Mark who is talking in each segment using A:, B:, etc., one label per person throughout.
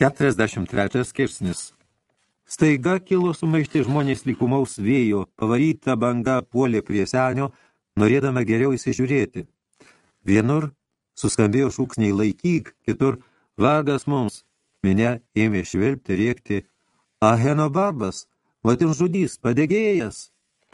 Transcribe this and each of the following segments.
A: 43 skirsnis Staiga kilo sumaišti žmonės lykumaus vėjo, pavaryta banga puolė prie senio, norėdama geriau įsižiūrėti. Vienur suskambėjo šūksniai laikyk, kitur vargas mums. Minė ėmė švilpti, rėkti. Aheno barbas, vatin žudys, padegėjas.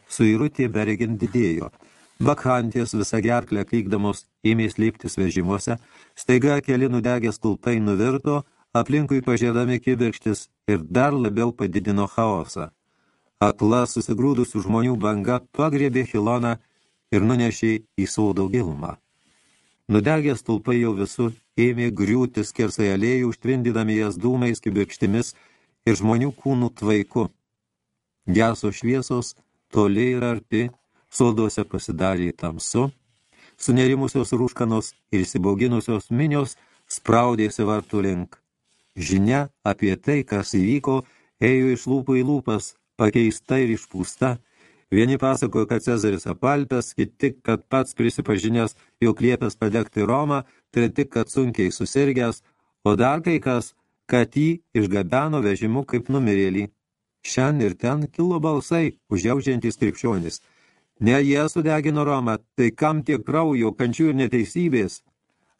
A: Suirutė beregint didėjo. Bakhantės visą gerklę klikdamos ėmė slėptis vežimuose, staiga keli nudegę stulpai nuvirto, aplinkui pažiūrėdami kibirkštis ir dar labiau padidino chaosą. Akla susigrūdusių žmonių banga pagriebė Hiloną ir nunešė į sodo gilumą. Nudegę stulpai jau visur ėmė griūti skersai alėjų, užtvindydami jas dūmais, kibirkštimis ir žmonių kūnų tvaiku. Geso šviesos toliai ir arti soduose pasidarė tamsu, sunerimusios rūškanos ir įsibauginusios minios spraudėsi vartų link. Žinia apie tai, kas įvyko, ėjo iš lūpų į lūpas, pakeista ir išpūsta. Vieni pasakojo, kad Cezaris apalpęs, kiti, kad pats prisipažinęs, jog liepęs padegti Romą, treti, kad sunkiai susirgęs, o dar kai kas, kad jį išgabeno vežimu kaip numirėlį. Šiandien ir ten kilo balsai, užjaučiantys krikščionis – Ne jie sudegino Romą, tai kam tiek kraujo, kančių ir neteisybės?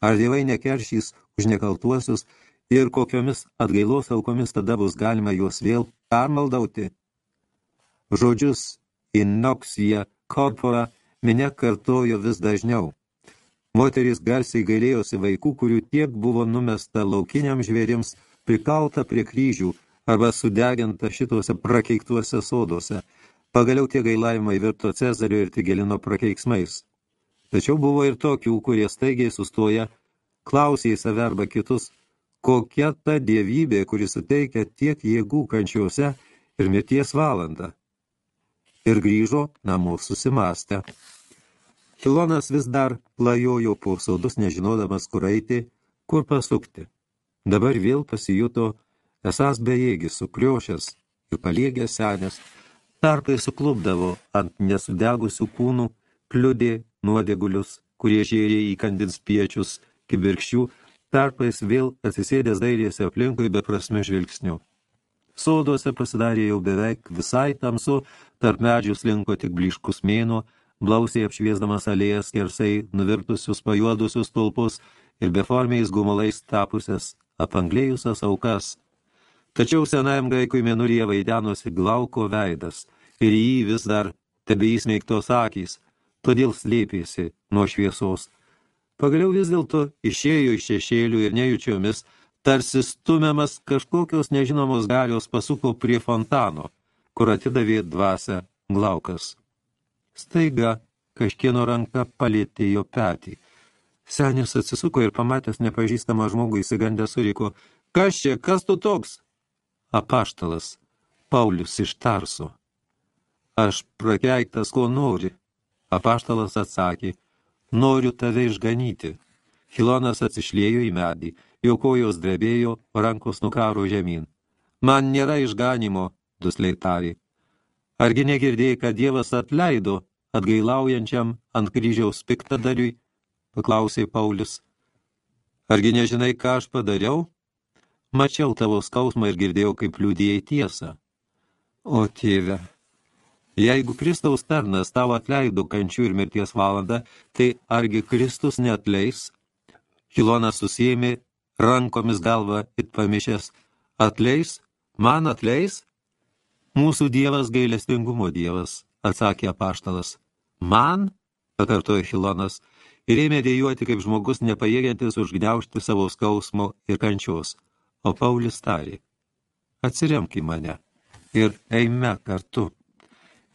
A: Ar dievai nekeršys už nekaltuosius ir kokiomis atgailos aukomis tada bus galima juos vėl permaldauti? Žodžius inoksija korpora minė kartojo vis dažniau. Moterys garsiai gailėjosi vaikų, kurių tiek buvo numesta laukiniam žvėrims, prikalta prie kryžių arba sudeginta šituose prakeiktuose soduose – Pagaliau tie gailavimai virto Cezario ir Tigelino prakeiksmais. Tačiau buvo ir tokių, kurie staigiai sustoja, klausė į save arba kitus, kokia ta dievybė, kuri suteikia tiek jėgų kančiuose ir mirties valandą. Ir grįžo namo susimastę. Hilonas vis dar klajojo po sodus, nežinodamas, kur eiti, kur pasukti. Dabar vėl pasijuto esas bejėgis, sukriošęs ir paliegęs senės, Tarpai suklubdavo ant nesudegusių kūnų, kliudė nuodegulius, kurie žėrė į kandins piečius, kibirkščių, tarpais vėl atsisėdęs dairėsi aplinkui beprasmių žvilgsnių. Soduose pasidarė jau beveik visai tamsu, tarp medžių slinko tik bliškus mėnuo, blausiai apšviesdamas alėjas skersai nuvirtusius pajuodusius tulpus ir beformiais gumulais tapusias apanglėjusias aukas – Tačiau senajam graikui mėnulyje vaidenosi glauko veidas ir jį vis dar tebeįsmeigtos akys, todėl slėpėsi nuo šviesos. Pagaliau vis dėlto išėjo iš šešėlių ir nejučiomis, tarsi stumiamas kažkokios nežinomos galios pasuko prie fontano, kur atidavė dvasę glaukas. Staiga kažkieno ranka palėtė jo petį. Senis atsisuko ir pamatęs nepažįstamą žmogų įsigandę suriko, kas čia, kas tu toks? apaštalas Paulius iš Tarso. Aš prakeiktas, ko nori. Apaštalas atsakė, noriu tave išganyti. Hilonas atsišlėjo į medį, jo kojos drebėjo, rankos nukaro žemyn. Man nėra išganimo, dusliai tarė. Argi negirdėjai, kad Dievas atleido atgailaujančiam ant kryžiaus piktadariui? Paklausė Paulius. Argi nežinai, ką aš padariau? Mačiau tavo skausmą ir girdėjau, kaip liūdėjai tiesą. O tėve, jeigu Kristaus tarnas tau atleido kančių ir mirties valandą, tai argi Kristus neatleis? Hilonas susėmė rankomis galvą it pamišęs. Atleis? Man atleis? Mūsų dievas gailestingumo dievas, atsakė apaštalas. Man? pakartojo Hilonas ir ėmė dėjuoti kaip žmogus nepajėgiantis užgniaužti savo skausmo ir kančios. O Paulius tarė, atsiremk į mane ir eime kartu.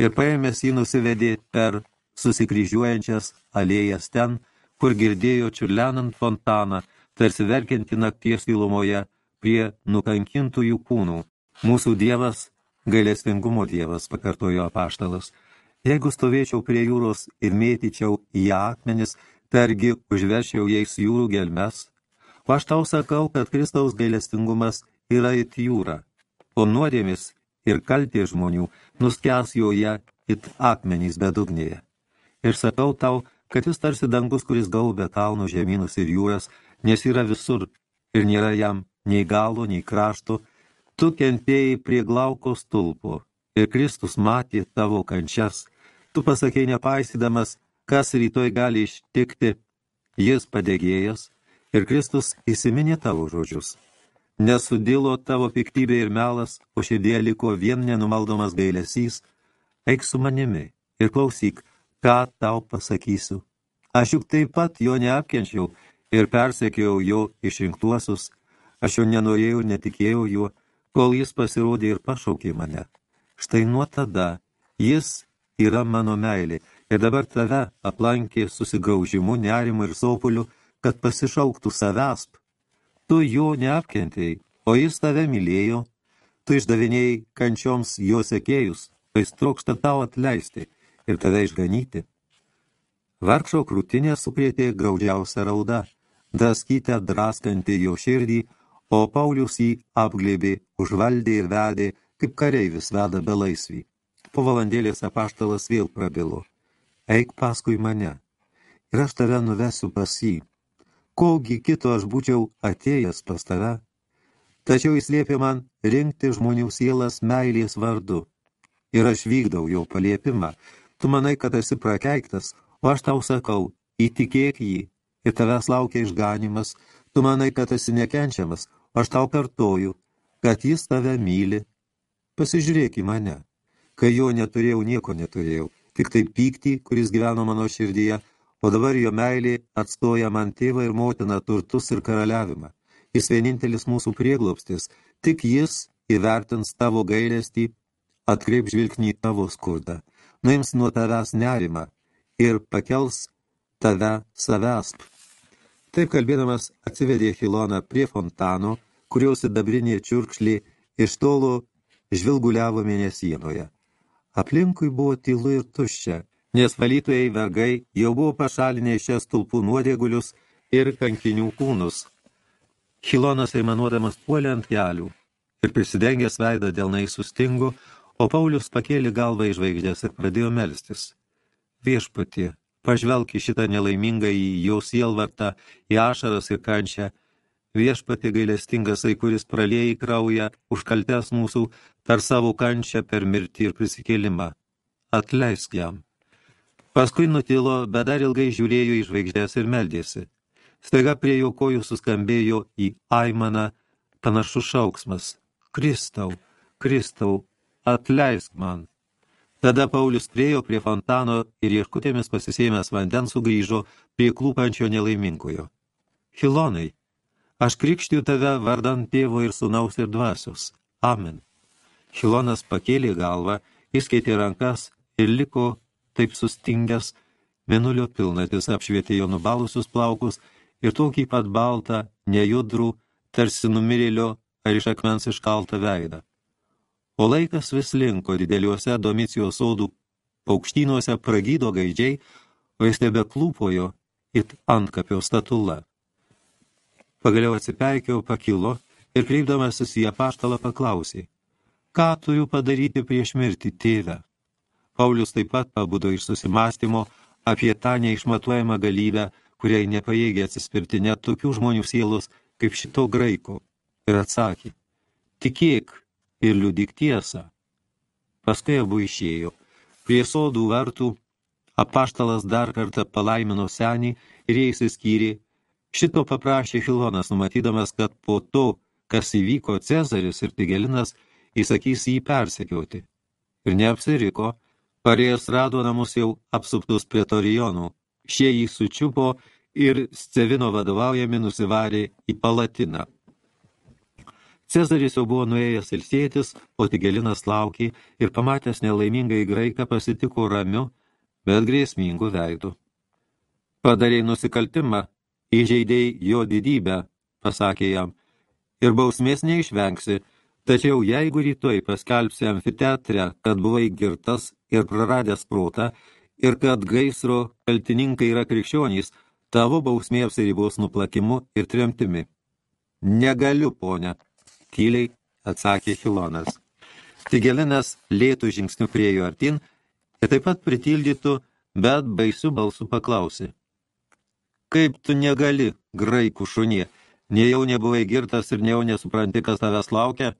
A: Ir paėmęs jį nusivedė per susikryžiuojančias alėjas ten, kur girdėjo čiurlenant fontaną, tarsi verkianti nakties gilumoje prie nukankintųjų kūnų. Mūsų dievas, gailestingumo dievas, pakartojo apaštalas. Jeigu stovėčiau prie jūros ir mėtyčiau į akmenis, targi užvešiau jais jūrų gelmes, O aš tau sakau, kad Kristaus gailestingumas yra it jūra, o nuodėmis ir kaltė žmonių nuskęs joje it akmenys bedugnėje. Ir sakau tau, kad jis tarsi dangus, kuris gaubė kalnų žemynus ir jūras, nes yra visur ir nėra jam nei galo, nei krašto, tu kentėjai prie glauko stulpo ir Kristus matė tavo kančias. Tu pasakėjai nepaisydamas, kas rytoj gali ištikti, jis padėgėjas ir Kristus įsiminė tavo žodžius. Nesudilo tavo piktybė ir melas, o širdie liko vien nenumaldomas gailesys, eik su manimi ir klausyk, ką tau pasakysiu. Aš juk taip pat jo neapkenčiau ir persekėjau jo išrinktuosius, aš jo nenorėjau ir netikėjau juo, kol jis pasirodė ir pašaukė mane. Štai nuo tada jis yra mano meilė ir dabar tave aplankė susigraužimu, nerimu ir sopuliu, kad pasišauktų savęsp. Tu jo neapkentėjai, o jis tave mylėjo, tu išdavinėjai kančioms jo sekėjus, tai trokšta tau atleisti ir tave išganyti. Vargšo krūtinė sukrėtė graudžiausią raudą, draskytę draskanti jo širdį, o Paulius jį apglėbė, užvaldė ir vedė, kaip kareivis veda belaisvį. Po valandėlės apaštalas vėl prabilo. Eik paskui mane, ir aš tave nuvesiu pas jį kogi kito aš būčiau atėjęs pas tave. Tačiau jis liepė man rinkti žmonių sielas meilės vardu. Ir aš vykdau jo paliepimą. Tu manai, kad esi prakeiktas, o aš tau sakau, įtikėk jį, ir tavęs laukia išganimas. Tu manai, kad esi nekenčiamas, o aš tau kartoju, kad jis tave myli. Pasižiūrėk į mane. Kai jo neturėjau, nieko neturėjau. Tik tai pyktį, kuris gyveno mano širdyje, o dabar jo meilė atstoja man tėvą ir motiną turtus ir karaliavimą. Jis vienintelis mūsų prieglobstis, tik jis įvertins tavo gailestį, atkreip žvilgsnį į tavo skurdą, nuims nuo tavęs nerimą ir pakels tave savęsp. Taip kalbėdamas atsivedė Hiloną prie fontano, kurios sidabrinė čiurkšlė iš tolo žvilguliavo mėnesienoje. Aplinkui buvo tylu ir tuščia, nes valytojai vergai jau buvo pašalinę šias tulpų nuodėgulius ir kankinių kūnus. Hilonas aimanuodamas puolė ant kelių ir prisidengęs veidą dėlnai sustingo, o Paulius pakėlė galvą į žvaigždės ir pradėjo melstis. Viešpatie, pažvelk į šitą nelaimingą į jo sielvartą, į ašaras ir kančią, viešpati gailestingasai, kuris pralėjai kraują, užkaltęs mūsų per savo kančią, per mirtį ir prisikėlimą. Atleisk jam. Paskui nutilo, bet dar ilgai žiūrėjo į žvaigždės ir meldėsi. Staiga prie jo kojų suskambėjo į aimaną panašus šauksmas. Kristau, Kristau, atleisk man. Tada Paulius priejo prie fontano ir ieškutėmis pasisėmęs vandens sugrįžo prie klūpančio nelaimingojo. Hilonai, aš krikštiu tave vardant tėvo ir sunaus ir dvasios. Amen. Hilonas pakėlė galvą, įskaitė rankas ir liko taip sustingęs, mėnulio pilnatis apšvietė jo nubalusius plaukus ir tokį pat baltą, nejudrų, tarsi numirėlio ar iš akmens iškaltą veidą. O laikas vis linko dideliuose domicijos sodų paukštynuose pragydo gaidžiai, o jis tebe klūpojo it antkapio statula. Pagaliau atsipeikėjo, pakilo ir kreipdamasis į apaštalą paklausė, ką turiu padaryti prieš mirtį tėvę? Paulius taip pat pabudo iš susimastymo apie tą neišmatuojamą galybę, kuriai nepajėgė atsispirti net tokių žmonių sielos kaip šito graiko. Ir atsakė, tikėk ir liudik tiesą. Paskui abu išėjo. Prie sodų vartų apaštalas dar kartą palaimino senį ir jie įsiskyrė. Šito paprašė Hilonas, numatydamas, kad po to, kas įvyko Cezaris ir Tigelinas, įsakys jį persekioti. Ir neapsiriko, Parėjęs rado namus jau apsuptus pretorijonų. Šie jį sučiupo ir Scevino vadovaujami nusivarė į Palatiną. Cezaris jau buvo nuėjęs ilsėtis, o Tigelinas laukė ir pamatęs nelaimingai graiką pasitiko ramiu, bet grėsmingu veidu. Padarėjai nusikaltimą, įžeidėjai jo didybę, pasakė jam, ir bausmės neišvengsi, Tačiau jeigu rytoj paskelbsi amfiteatre, kad buvai girtas ir praradęs protą, ir kad gaisro kaltininkai yra krikščionys, tavo bausmė apsiribos nuplakimu ir tremtimi. Negaliu, ponia, tyliai atsakė Hilonas. Tigelinas lėtų žingsnių priejo artin ir taip pat pritildytų, bet baisių balsų paklausė. Kaip tu negali, graikų šunie, Nejau nebuvai girtas ir nejau nesupranti, kas tavęs laukia?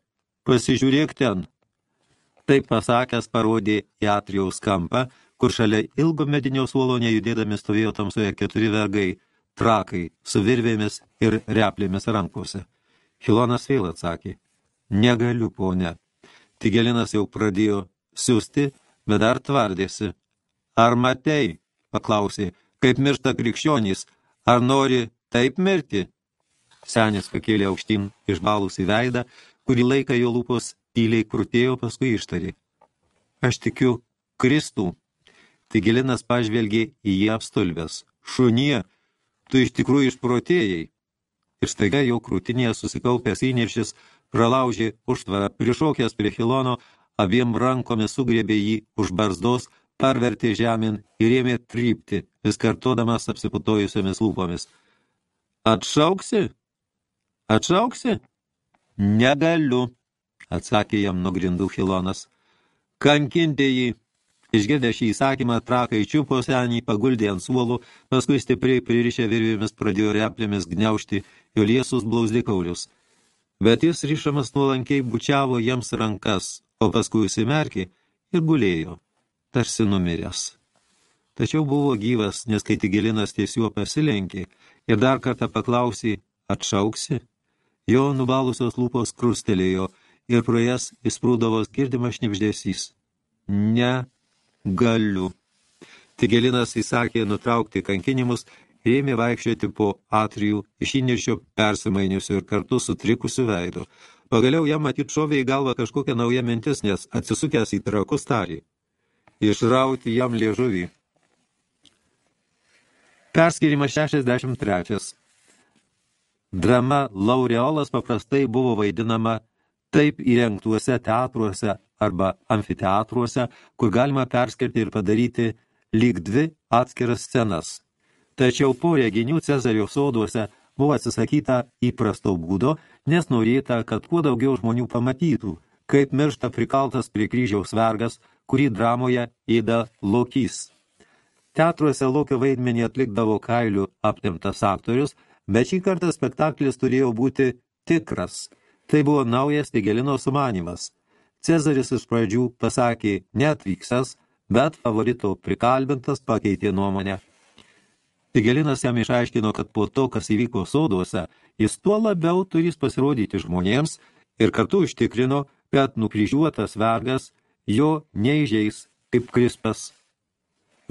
A: Pasižiūrėk ten. Taip pasakęs parodė į atrijaus kampą, kur šalia ilgo medinio suolo nejudėdami stovėjo tamsoje keturi vergai, trakai, su virvėmis ir replėmis rankose. Hilonas vėl atsakė, negaliu, ponė. Tigelinas jau pradėjo siūsti, bet dar tvardėsi. Ar matei, paklausė, kaip miršta krikščionys, ar nori taip mirti? Senis pakėlė aukštyn išbalusį veidą, kurį laiką jo lūpos tyliai krūtėjo, paskui ištarė. Aš tikiu Kristų. Tigilinas pažvelgė į jį apstulbęs. Šunie, tu iš tikrųjų išprotėjai. Ir staiga jau krūtinėje susikaupęs įniršis pralaužė užtvarą, prišokęs prie Hilono, abiem rankomis sugriebė jį už barzdos, parvertė žemyn ir ėmė trypti, vis kartodamas apsiputojusiomis lūpomis. Atšauksi? Atšauksi? Negaliu, atsakė jam nugrindų Hilonas. Kankinti jį. Išgirdę šį įsakymą, trakai čiupo senį, paguldė ant suolų, paskui stipriai pririšę virvėmis pradėjo replėmis gniaužti jo liesus blauzdikaulius. Bet jis ryšamas nuolankiai bučiavo jiems rankas, o paskui užsimerkė ir gulėjo, tarsi numiręs. Tačiau buvo gyvas, nes kai Tigilinas tiesiuo pasilenkė ir dar kartą paklausė, atšauksi? Jo nubalusios lūpos krustelėjo ir pro jas įsprūdavo skirdimas šnipždėsys. Ne, galiu. Tigelinas įsakė nutraukti kankinimus ir ėmė vaikščioti po atrijų iš įniršio persimainiusių ir kartu sutrikusių veidų. Pagaliau jam matyt šovė į galvą kažkokią naują mintis, nes atsisukęs į trakus tarį. Išrauti jam liežuvį. Perskirimas 63. Drama Laureolas paprastai buvo vaidinama taip įrengtuose teatruose arba amfiteatruose, kur galima perskirti ir padaryti lyg dvi atskiras scenas. Tačiau po reginių Cezario soduose buvo atsisakyta įprasto būdo, nes norėta, kad kuo daugiau žmonių pamatytų, kaip miršta prikaltas prie kryžiaus vergas, kurį dramoje įda Lokys. Teatruose Lokio vaidmenį atlikdavo kailių aptimtas aktorius, bet šį kartą spektaklis turėjo būti tikras – Tai buvo naujas Tigelino sumanimas. Cezaris iš pradžių pasakė neatvyksęs, bet favorito prikalbintas pakeitė nuomonę. Tigelinas jam išaiškino, kad po to, kas įvyko soduose, jis tuo labiau turės pasirodyti žmonėms ir kartu užtikrino, kad nukryžiuotas vergas jo neižeis kaip krispas.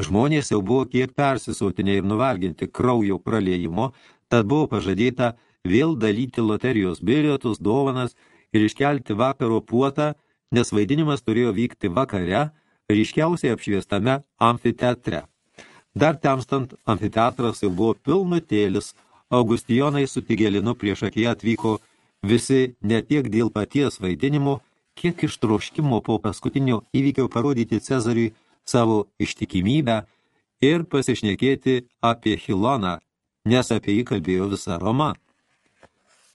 A: Žmonės jau buvo kiek persisotinę ir nuvarginti kraujo praliejimo, tad buvo pažadėta vėl dalyti loterijos bilietus, dovanas ir iškelti vakaro puotą, nes vaidinimas turėjo vykti vakare, ryškiausiai apšviestame amfiteatre. Dar temstant, amfiteatras jau buvo pilnutėlis, Augustijonai su Tigelinu prieš akiją atvyko visi ne tiek dėl paties vaidinimo, kiek iš troškimo po paskutinio įvykio parodyti Cezariui savo ištikimybę ir pasišnekėti apie Hiloną, nes apie jį kalbėjo visa Roma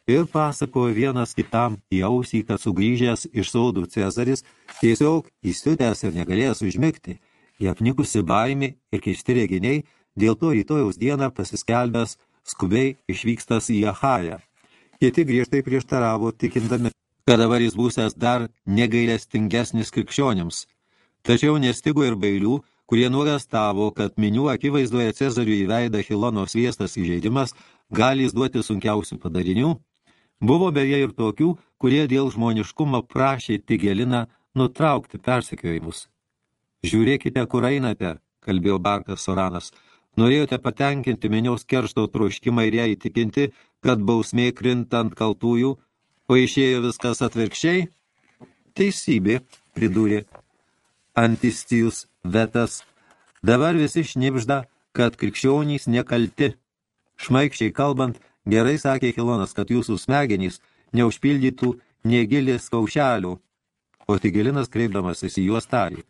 A: ir pasakojo vienas kitam į ausį, kad sugrįžęs iš saudų Cezaris tiesiog įsiutęs ir negalėjęs užmigti, jie apnikusi baimė ir keisti reginiai, dėl to rytojaus dieną pasiskelbęs skubiai išvykstas į Ahają. Kiti griežtai prieštaravo, tikindami, kad dabar jis būsęs dar negailestingesnis krikščionims. Tačiau nestigo ir bailių, kurie nuogastavo, kad minių akivaizdoje Cezarių įveidą Hilono sviestas įžeidimas gali duoti sunkiausių padarinių Buvo beje ir tokių, kurie dėl žmoniškumo prašė Tigeliną nutraukti persekiojimus. Žiūrėkite, kur einate, kalbėjo Barkas Soranas. Norėjote patenkinti miniaus keršto troškimą ir ją įtikinti, kad bausmė krinta ant kaltųjų, o išėjo viskas atvirkščiai? Teisybė, pridūrė Antistijus Vetas. Dabar visi šnipžda, kad krikščionys nekalti. Šmaikščiai kalbant, Gerai sakė Hilonas, kad jūsų smegenys neužpildytų negilės kaušelių, o Tigelinas kreipdamasis į juos tarį.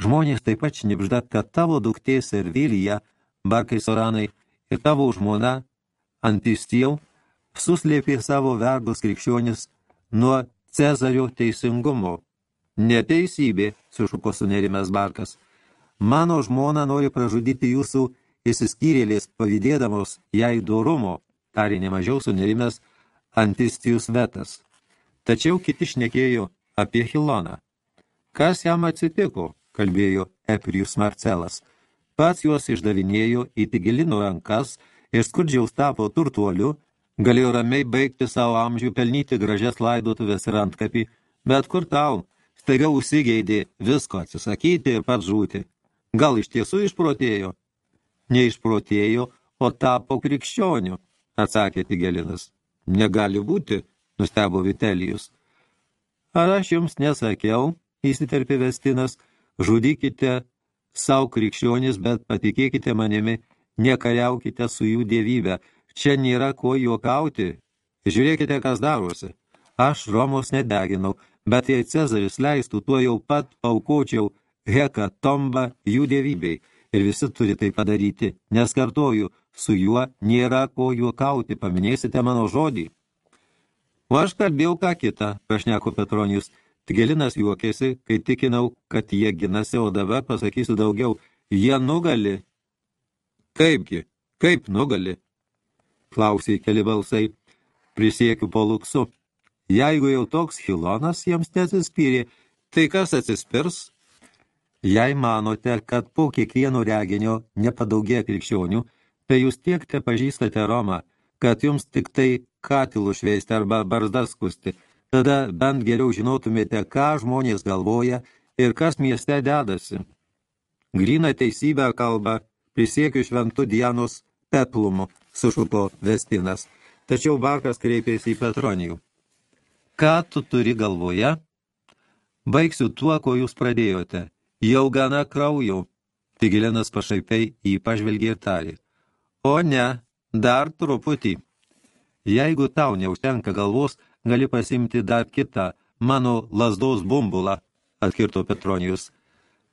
A: Žmonės taip pat šnipžda, kad tavo duktė Servilija, Barkai Soranai ir tavo žmona Antistijau suslėpė savo vergus krikščionis nuo Cezario teisingumo. Neteisybė, sušuko sunerimęs Barkas. Mano žmona nori pražudyti jūsų įsiskyrėlės pavydėdamos jai dorumo. Tarė nemažiau sunerimęs Antistijus Vetas. Tačiau kiti šnekėjo apie Hiloną. Kas jam atsitiko, kalbėjo Eprijus Marcelas. Pats juos išdavinėjo, įtigilino rankas ir skurdžiaus tapo turtuoliu, galėjo ramiai baigti savo amžių, pelnyti gražias laidotuvės ir antkapį, bet kur tau, staiga užsigeidė visko atsisakyti ir pats žūti. Gal iš tiesų išprotėjo? Neišprotėjo, o tapo krikščioniu, atsakė Tigelinas. Negali būti, nustebo Vitelijus. Ar aš jums nesakiau, įsiterpė Vestinas, žudykite savo krikščionis, bet patikėkite manimi, nekariaukite su jų dievybę, čia nėra ko juokauti. Žiūrėkite, kas darosi. Aš Romos nedeginau, bet jei Cezaris leistų, tuo jau pat paukočiau Heka tombą jų dievybei. Ir visi turi tai padaryti, nes kartoju, su juo nėra ko juokauti, paminėsite mano žodį. O aš kalbėjau ką kitą, prašneko Petronijus. Tigelinas juokėsi, kai tikinau, kad jie ginasi, o dabar pasakysiu daugiau. Jie nugali. Kaipgi, kaip nugali? Klausė keli balsai. Prisiekiu po luksu. Jeigu jau toks Hilonas jiems nesispyrė, tai kas atsispirs? Jei manote, kad po kiekvieno reginio nepadaugė krikščionių, tai jūs tiek te pažįstate Romą, kad jums tik tai katilų šveisti arba barzdas skusti, tada bent geriau žinotumėte, ką žmonės galvoja ir kas mieste dedasi. Grina teisybę kalba, prisiekiu šventu Dianos peplumu, sušuko Vestinas, tačiau Barkas kreipėsi į Petronijų. Ką tu turi galvoje? Baigsiu tuo, ko jūs pradėjote. Jau gana kraujo. Tigilinas pašaipiai jį pažvelgė ir tarė. O ne, dar truputį. Jeigu tau neužtenka galvos, gali pasimti dar kitą, mano lasdos bumbulą, atkirto Petronijus.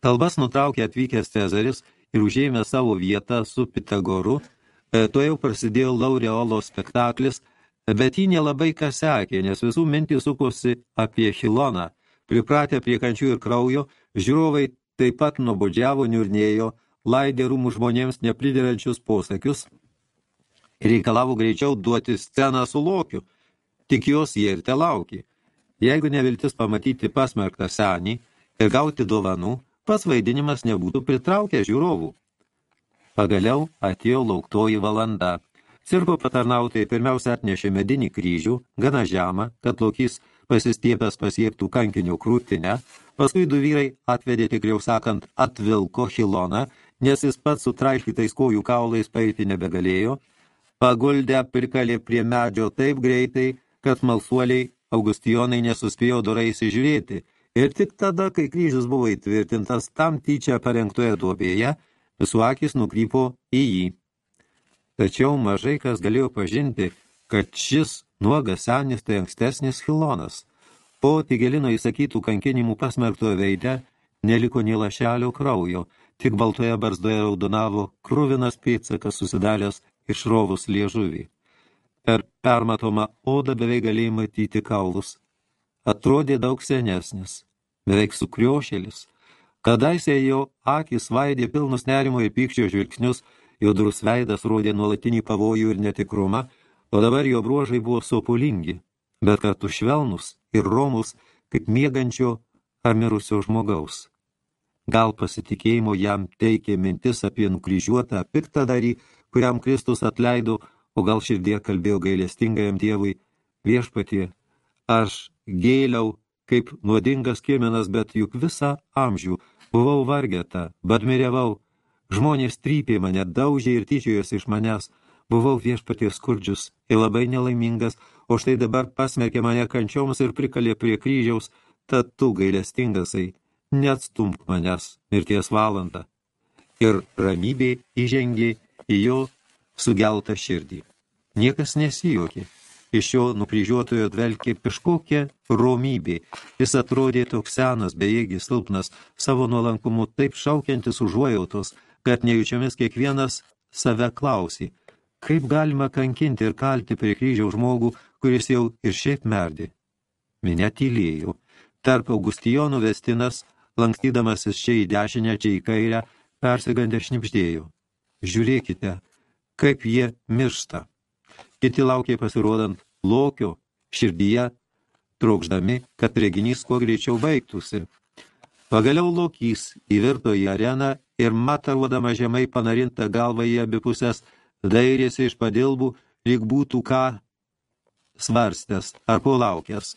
A: Kalbas nutraukė atvykęs Cezaris ir užėmė savo vietą su Pitagoru. E, to jau prasidėjo Laureolo spektaklis – Bet jį nelabai kas sekė, nes visų mintys sukosi apie Hiloną. Pripratę prie kančių ir kraujo, žiūrovai taip pat nuobodžiavo, niurnėjo, laidė rūmų žmonėms nepridėrančius posakius ir reikalavo greičiau duoti sceną su lokiu. Tik jos jie ir te laukė. Jeigu neviltis pamatyti pasmerktą senį ir gauti dovanų, pas vaidinimas nebūtų pritraukę žiūrovų. Pagaliau atėjo lauktoji valanda. Cirko patarnautojai pirmiausia atnešė medinį kryžių, gana žemą, kad lokys pasistiepęs pasiektų kankinio krūtinę, paskui du vyrai atvedė tikriau sakant atvilko Hiloną, nes jis pats su traiškytais kojų kaulais paeiti nebegalėjo, paguldę prikalė prie medžio taip greitai, kad malsuoliai Augustijonai nesuspėjo dorai įsižiūrėti, ir tik tada, kai kryžius buvo įtvirtintas tam tyčia parengtoje duobėje, visų akis nukrypo į jį. Tačiau mažai kas galėjo pažinti, kad šis nuogas senis tai ankstesnis Hilonas. Po Tigelino įsakytų kankinimų pasmerktojo veide neliko nei lašelio kraujo, tik baltoje barzdoje raudonavo kruvinas pėtsakas susidaręs išrovus liežuvį. Per permatomą odą beveik galėjai matyti kaulus. Atrodė daug senesnis, beveik sukriošėlis. Kadaise jo akis vaidė pilnus nerimo ir pykčio žvilgsnius, Jodrus veidas rodė nuolatinį pavojų ir netikrumą, o dabar jo bruožai buvo sopulingi, bet kartu švelnus ir romus, kaip miegančio ar mirusio žmogaus. Gal pasitikėjimo jam teikė mintis apie nukryžiuotą piktadarį, kuriam Kristus atleido, o gal širdie kalbėjo gailestingajam Dievui, viešpatie, aš gėliau kaip nuodingas kirminas, bet juk visą amžių buvau vargeta, badmiriavau, Žmonės trypė mane, daužė ir tyčiojosi iš manęs. Buvau viešpaties skurdžius ir labai nelaimingas, o štai dabar pasmerkė mane kančioms ir prikalė prie kryžiaus, tad tu gailestingasai, neatstumk manęs mirties valandą. Ir ramybė įžengė į jo sugeltą širdį. Niekas nesijokė. Iš jo nukryžiuotojo dvelkė kažkokia romybė. Jis atrodė toks senas, bejėgis, silpnas, savo nuolankumu taip šaukiantis užuojautos, kad nejučiamis kiekvienas save klausė, kaip galima kankinti ir kalti prie kryžiaus žmogų, kuris jau ir šiaip merdi. Minė tylėjo. Tarp Augustijonų vestinas, lankstydamasis čia į dešinę, čia į kairę, persigandę šnipždėjo. Žiūrėkite, kaip jie miršta. kiti laukė pasirodant lokio širdyje, trokšdami, kad reginys kuo greičiau baigtųsi. Pagaliau lokys įvirto į areną ir mataruodama žemai panarintą galvą į abipusės, dairėsi iš padilbų, lyg būtų ką svarstęs ar ko laukęs.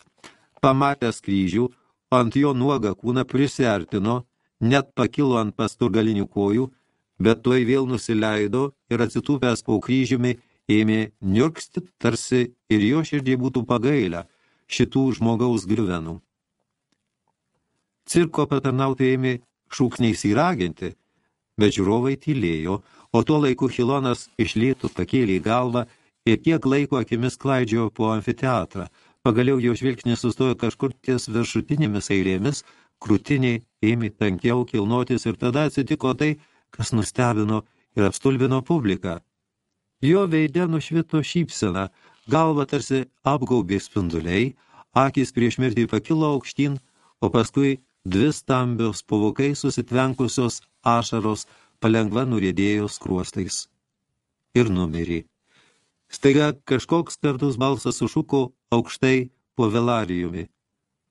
A: Pamatęs kryžių, ant jo nuogą kūną prisertino, net pakilo ant pasturgalinių kojų, bet tuoj vėl nusileido ir atsitūpęs po kryžiumi ėmė niurksti, tarsi ir jo širdžiai būtų pagailę šitų žmogaus griuvenų. Cirko patarnautai ėmė šūksniais įraginti, bet žiūrovai tylėjo, o tuo laiku Hilonas išlėtų pakėlė galvą ir kiek laiko akimis klaidžiojo po amfiteatrą. Pagaliau jo žvilgsnis sustojo kažkur ties viršutinėmis eilėmis, krūtiniai ėmė tankiau kilnotis ir tada atsitiko tai, kas nustebino ir apstulbino publiką. Jo veide nušvito šypsena, galva tarsi apgaubė spinduliai, akis prieš mirtį pakilo aukštyn, o paskui dvi stambios pavokai susitvenkusios ašaros palengva nurėdėjo skruostais. Ir numirė. Staiga kažkoks kartus balsas sušuko aukštai po velarijumi.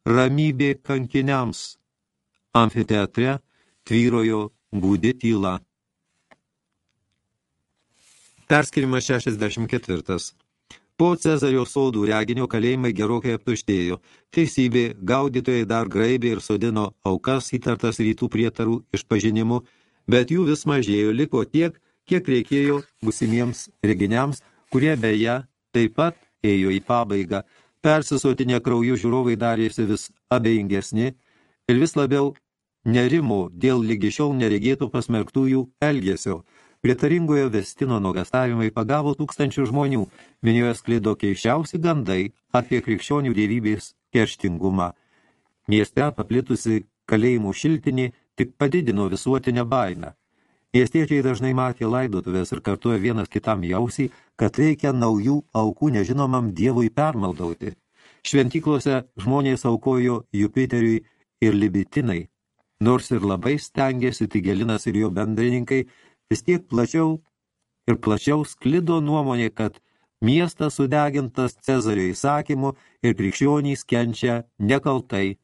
A: Ramybė kankiniams. Amfiteatre tvyrojo gūdi tyla. Perskirimas 64. Po Cezario sodų reginio kalėjimai gerokai aptuštėjo. Teisybė, gaudytojai dar graibė ir sodino aukas įtartas rytų prietarų išpažinimu, bet jų vis mažėjo, liko tiek, kiek reikėjo busimiems reginiams, kurie beje taip pat ėjo į pabaigą. Persisotinė kraujų žiūrovai darėsi vis abejingesni ir vis labiau nerimo dėl lygi šiol neregėtų pasmerktųjų elgesio. Prietaringojo vestino nuogastavimai pagavo tūkstančių žmonių, minioje sklido keiščiausi gandai apie krikščionių dievybės kerštingumą. Mieste paplitusi kalėjimų šiltinį tik padidino visuotinę baimę. Miestiečiai dažnai matė laidotuvės ir kartuoja vienas kitam jausį, kad reikia naujų aukų nežinomam dievui permaldauti. Šventyklose žmonės aukojo Jupiteriui ir Libitinai, nors ir labai stengiasi Tigelinas ir jo bendrininkai, vis tiek plačiau ir plačiau sklido nuomonė, kad miestas sudegintas Cezario įsakymu ir krikščionys kenčia nekaltai.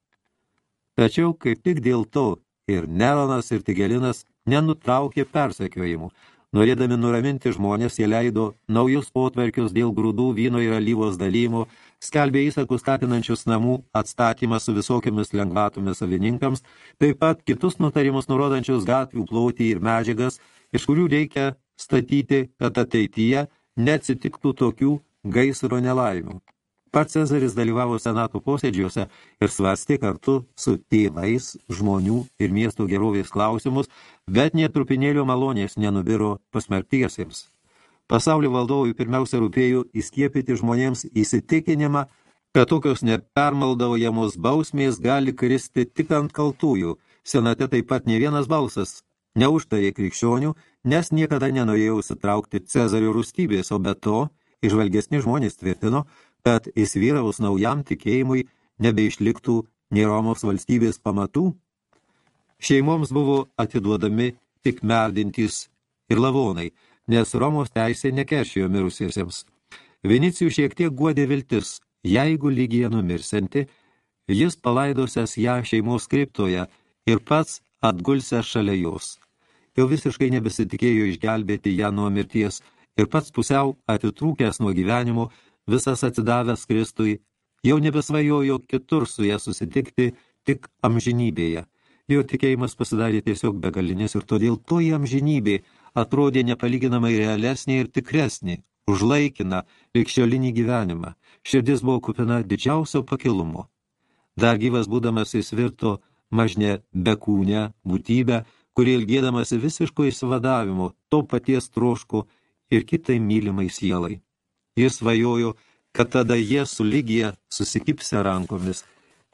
A: Tačiau kaip tik dėl to ir Neronas ir Tigelinas nenutraukė persekiojimų. Norėdami nuraminti žmonės, jie leido naujus potverkius dėl grūdų, vyno ir alyvos dalymo, skelbė įsakus statinančius namų atstatymą su visokiamis lengvatomis savininkams, taip pat kitus nutarimus nurodančius gatvių plotį ir medžiagas, iš kurių reikia statyti, kad ateityje neatsitiktų tokių gaisro nelaimių. Pats Cezaris dalyvavo senato posėdžiuose ir svarstė kartu su tėvais žmonių ir miesto gerovės klausimus, bet netrupinėlio malonės nenubiro pasmerktiesiems. Pasaulio valdovui pirmiausia rūpėjo įskiepyti žmonėms įsitikinimą, kad tokios nepermaldaujamos bausmės gali kristi tik ant kaltųjų. Senate taip pat ne vienas balsas neužtarė krikščionių, nes niekada nenorėjo sitraukti Cezario rūstybės, o be to, išvalgesni žmonės tvirtino, kad įsivyravus naujam tikėjimui nebeišliktų nei Romos valstybės pamatų, šeimoms buvo atiduodami tik merdintys ir lavonai, nes Romos teisė nekeršijo mirusiesiems. Vinicijų šiek tiek guodė viltis, jeigu lygija numirsianti, jis palaidosias ją šeimos kriptoje ir pats atgulsęs šalia jos. Jau visiškai nebesitikėjo išgelbėti ją nuo mirties ir pats pusiau atitrūkęs nuo gyvenimo, visas atsidavęs Kristui, jau nebesvajojo kitur su ją susitikti tik amžinybėje. Jo tikėjimas pasidarė tiesiog begalinis ir todėl toji amžinybė atrodė nepalyginamai realesnė ir tikresnė, užlaikina likščiolinį gyvenimą. Širdis buvo kupina didžiausio pakilumo. Dar gyvas būdamas jis virto mažne bekūnę būtybę, kuri ilgėdamasi visiško įsivadavimo, to paties troško ir kitai mylimai sielai. Jis svajojo, kad tada jie su lygija susikipsia rankomis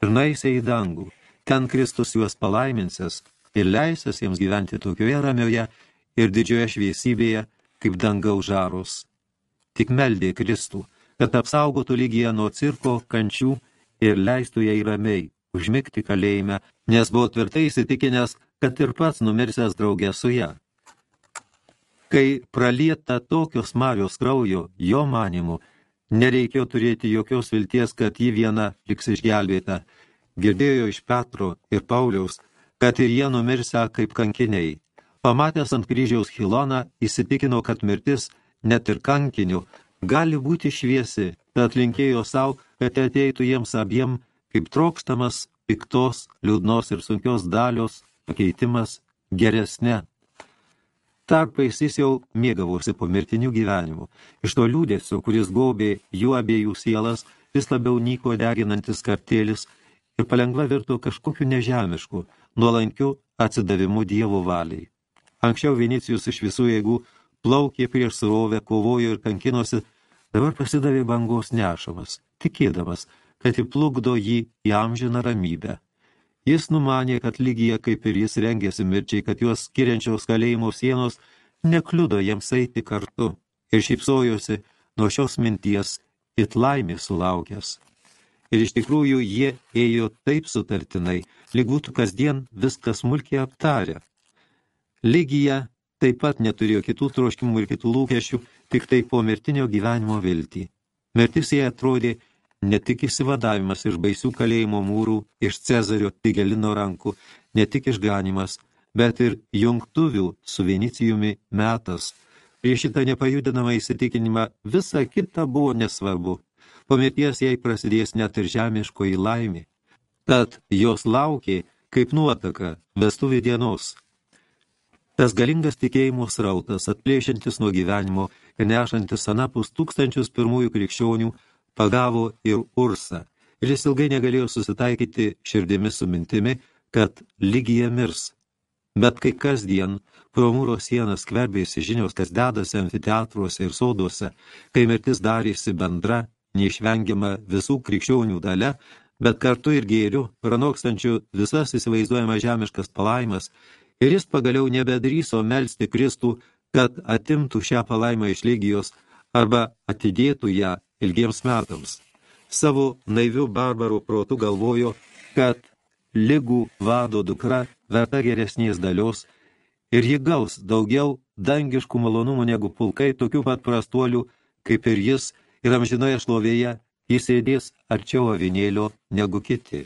A: ir naisia į dangų. Ten Kristus juos palaiminsis ir leisės jiems gyventi tokioje ramioje ir didžioje šviesybėje, kaip dangaus žaros. Tik meldė Kristų, kad apsaugotų lygiją nuo cirko kančių ir leistų jai ramiai užmigti kalėjime, nes buvo tvirtai įsitikinęs, kad ir pats numirsęs draugė su ją. Kai pralieta tokios Marijos kraujo, jo manimu, nereikėjo turėti jokios vilties, kad ji viena liks išgelbėta. Girdėjo iš Petro ir Pauliaus, kad ir jie numirsia kaip kankiniai. Pamatęs ant kryžiaus Hiloną, įsitikino, kad mirtis, net ir kankinių, gali būti šviesi, tad linkėjo savo, kad ateitų jiems abiem kaip trokštamas, piktos, liūdnos ir sunkios dalios pakeitimas geresne Tarpais jis jau mėgavosi po mirtinių gyvenimų. Iš to liūdėsio, kuris gaubė jų abiejų sielas, vis labiau nyko deginantis kartėlis ir palengva virto kažkokiu nežemišku, nuolankiu atsidavimu Dievo valiai. Anksčiau Vinicijus iš visų jėgų plaukė prieš surovę, kovojo ir kankinosi, dabar pasidavė bangos nešamas, tikėdamas, kad įplukdo jį į amžiną ramybę. Jis numanė, kad lygija kaip ir jis rengėsi mirčiai, kad juos skiriančiaus kalėjimo sienos nekliudo jiems eiti kartu ir šypsojosi nuo šios minties it laimė sulaukęs. Ir iš tikrųjų jie ėjo taip sutartinai, lyg būtų kasdien viskas smulkiai aptarę. Lygija taip pat neturėjo kitų troškimų ir kitų lūkesčių, tik tai po mirtinio gyvenimo viltį. Mirtis jai atrodė ne tik įsivadavimas iš baisių kalėjimo mūrų, iš Cezario Tigelino rankų, ne tik išganimas, bet ir jungtuvių su Venicijumi metas. Prieš šitą nepajudinamą įsitikinimą visa kita buvo nesvarbu. Po mirties jai prasidės net ir žemiškoji laimė. Tad jos laukė, kaip nuotaka, vestuvių dienos. Tas galingas tikėjimo srautas, atplėšiantis nuo gyvenimo ir nešantis anapus tūkstančius pirmųjų krikščionių, pagavo ir Ursą, ir jis ilgai negalėjo susitaikyti širdimis su mintimi, kad lygija mirs. Bet kai kasdien pro mūro sienas skverbėsi žinios, kas dedasi amfiteatruose ir soduose, kai mirtis darėsi bendra, neišvengiama visų krikščionių dalė, bet kartu ir gėriu, pranokstančių visas įsivaizduojama žemiškas palaimas, ir jis pagaliau nebedryso melsti Kristų, kad atimtų šią palaimą iš lygijos arba atidėtų ją ilgiems metams. Savo naivių barbarų protų galvojo, kad lygų vado dukra verta geresnės dalios ir ji gaus daugiau dangiškų malonumų negu pulkai tokių pat prastuolių, kaip ir jis, ir amžinoje šlovėje jis sėdės arčiau avinėlio negu kiti.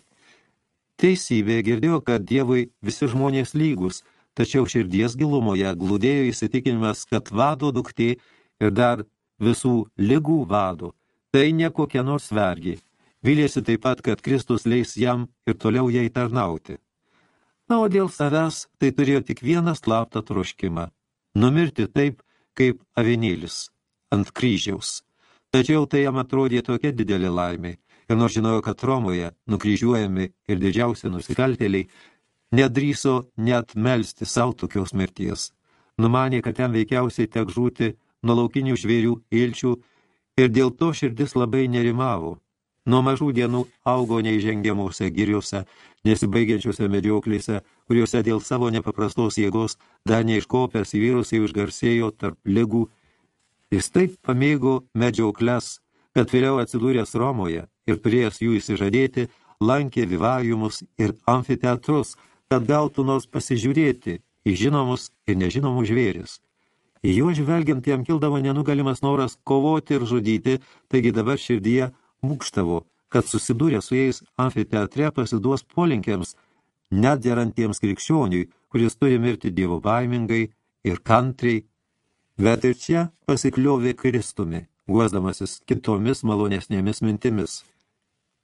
A: Teisybė girdėjo, kad Dievui visi žmonės lygus, tačiau širdies gilumoje glūdėjo įsitikinimas, kad vado duktė ir dar visų lygų vado Tai ne kokia nors vergi. Vilėsi taip pat, kad Kristus leis jam ir toliau jai tarnauti. Na, o dėl savęs tai turėjo tik vieną slaptą troškimą – numirti taip, kaip avinėlis ant kryžiaus. Tačiau tai jam atrodė tokia didelė laimė, ir nors žinojo, kad Romoje nukryžiuojami ir didžiausi nusikaltėliai, nedryso net melsti savo tokios mirties. Numanė, kad ten veikiausiai tek žūti nuo laukinių žvėrių ilčių ir dėl to širdis labai nerimavo. Nuo mažų dienų augo neįžengiamuose giriuose, nesibaigiančiuose medžioklėse, kuriuose dėl savo nepaprastos jėgos dar neiškopęs vyrus jau išgarsėjo tarp ligų. Jis taip pamėgo medžiokles, kad vėliau atsidūręs Romoje ir turėjęs jų įsižadėti, lankė vivajumus ir amfiteatrus, kad gautų nors pasižiūrėti į žinomus ir nežinomus žvėris. Į juos žvelgiant jam kildavo nenugalimas noras kovoti ir žudyti, taigi dabar širdyje mūkštavo, kad susidūrė su jais amfiteatre pasiduos polinkiams, net derantiems krikščioniui, kuris turi mirti dievo baimingai ir kantriai, bet ir čia pasikliovė Kristumi, guosdamasis kitomis malonesnėmis mintimis.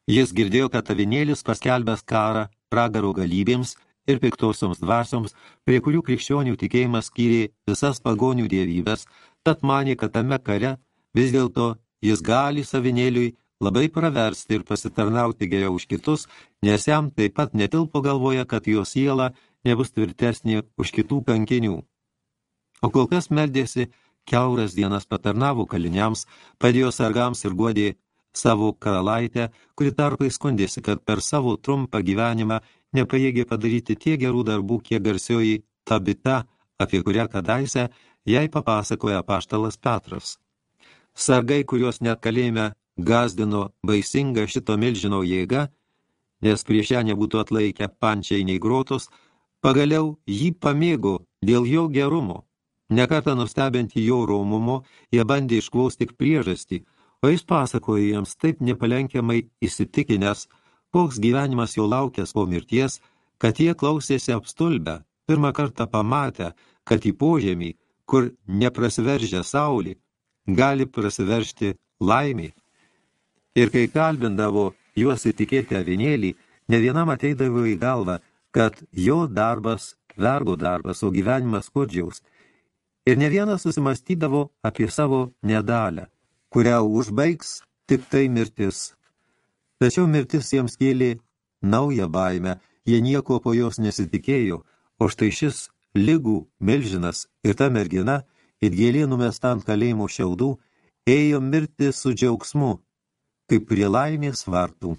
A: Jis girdėjo, kad avinėlis paskelbęs karą pragaro galybėms ir piktosioms dvasioms, prie kurių krikščionių tikėjimas skyrė visas pagonių dievybės, tad manė, kad tame kare vis dėlto jis gali savinėliui labai praversti ir pasitarnauti geriau už kitus, nes jam taip pat netilpo galvoje, kad jo siela nebus tvirtesnė už kitų kankinių. O kol kas meldėsi, keuras dienas patarnavo kaliniams, padėjo sargams ir guodė savo karalaitę, kuri tarpai skundėsi, kad per savo trumpą gyvenimą nepajėgė padaryti tiek gerų darbų, kiek garsioji Tabita, apie kurią kadaise jai papasakoja paštalas Petras. Sargai, kuriuos net kalėjime gazdino baisinga šito milžino jėga, nes prieš ją nebūtų atlaikę pančiai nei grotos, pagaliau jį pamėgo dėl jo gerumo. Nekartą nustebinti jo romumo, jie bandė išklaus tik priežastį, o jis pasakojo jiems taip nepalenkiamai įsitikinęs, koks gyvenimas jo laukęs po mirties, kad jie klausėsi apstulbę, pirmą kartą pamatę, kad į požemį, kur neprasiveržia saulį, gali prasiveršti laimį. Ir kai kalbindavo juos įtikėti avinėlį, ne vienam ateidavo į galvą, kad jo darbas vergo darbas, o gyvenimas skurdžiaus. Ir ne vienas susimastydavo apie savo nedalę, kurią užbaigs tik tai mirtis. Tačiau mirtis jiems kėlė naują baimę, jie nieko po jos nesitikėjo, o štai šis lygų milžinas ir ta mergina, it gėlė numesta ant kalėjimo šiaudų, ėjo mirti su džiaugsmu, kaip prie laimės vartų.